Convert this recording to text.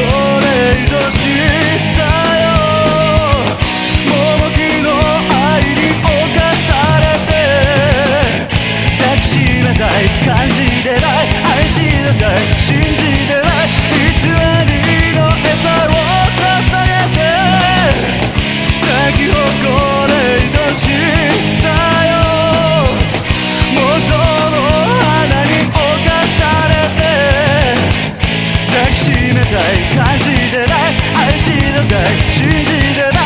れだしたい。感じてない。愛してたい。信じてない。